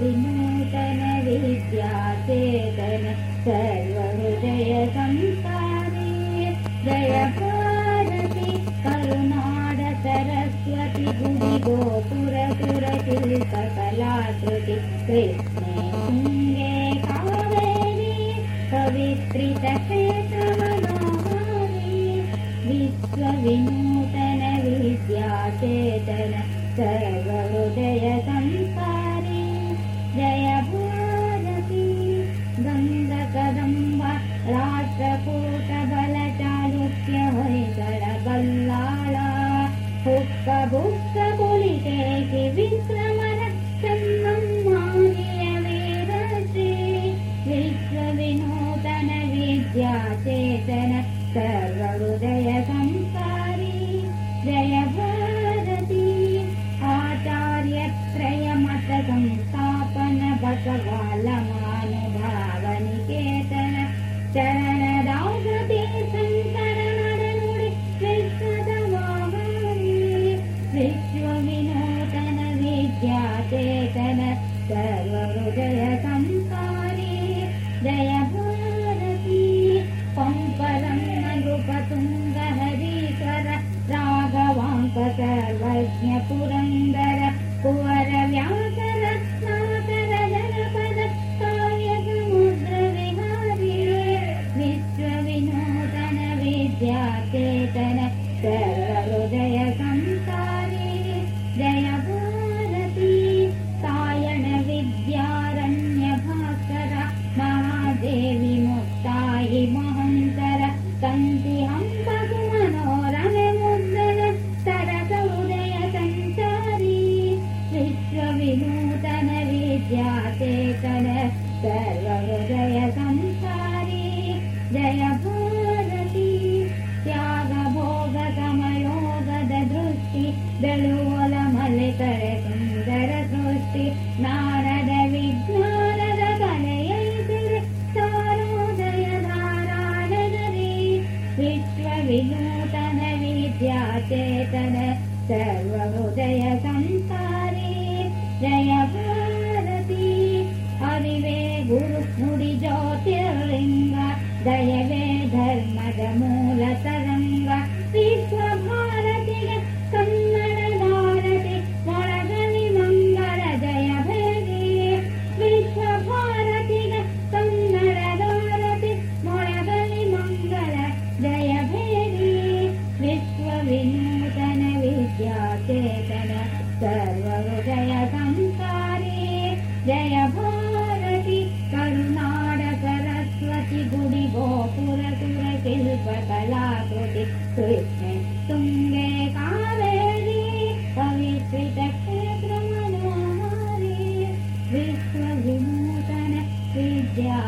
विनूतन सर्वहृदय संसारी जय भारती करुणाड सरस्वती गुरि गोपुर शिल्पकलाकृति कृष्णे तुङ्गे कावेरी पवित्रितक्षेत्रमनोहारी विश्वविनूतन विद्याचेतन गङ्गकदम्ब राष्ट्रकूटबलचालुक्य बल्लाळा हुक्क भुक्क जय भारती पम्परं नृपतुङ्गहरीकर राघवाङ्क सर्वज्ञ पुरन्दर विश्वविनूतन विद्याचेतन सर्वोदय संसारे जय भारती हरिवे गुरुमुडि ज्योतिर्लिङ्ग दयवे धर्मद मूलतर जय भारति करुणाड सरस्वति गुडि गोपुरसुरशिल्पकलाकृति कृष्णे तुङ्गे कादी पवित्रे विश्वविमोचन विद्या